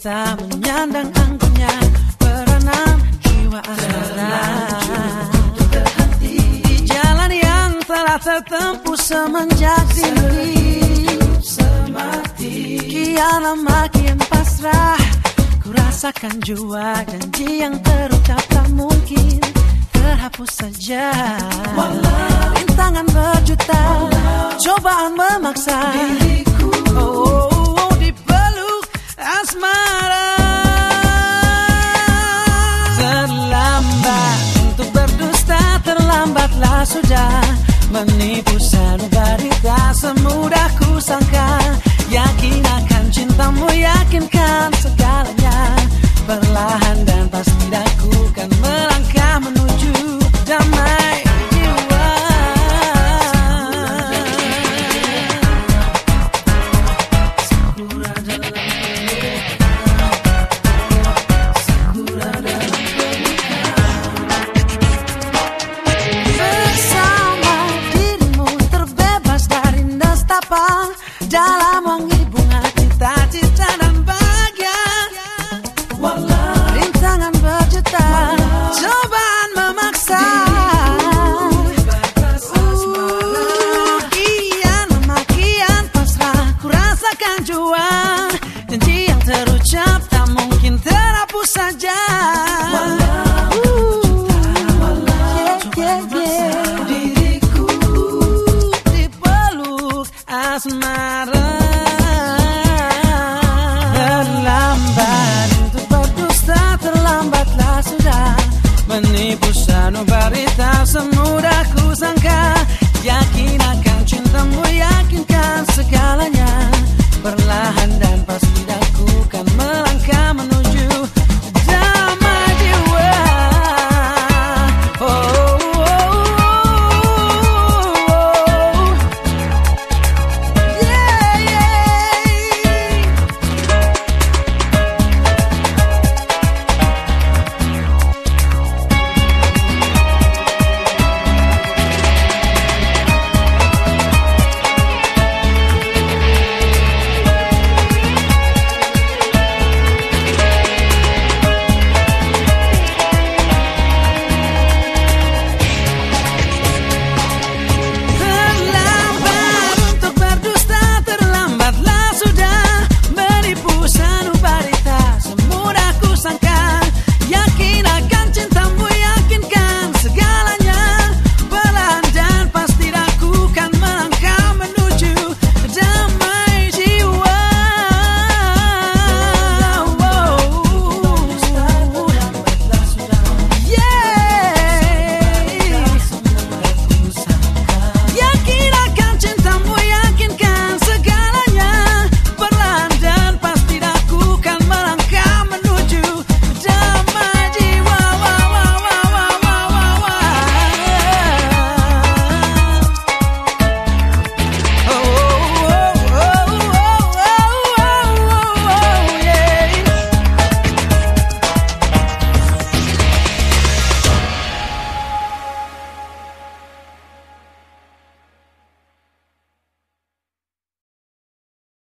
kita menyandang anggunnya berenam jiwa asmara di jalan yang telah tertempuh semenjak dini kian makin pasrah ku rasakan jua janji yang terucap tak mungkin terhapus saja. Rintangan berjuta cobaan memaksa sudah menipu sanubari tak semudah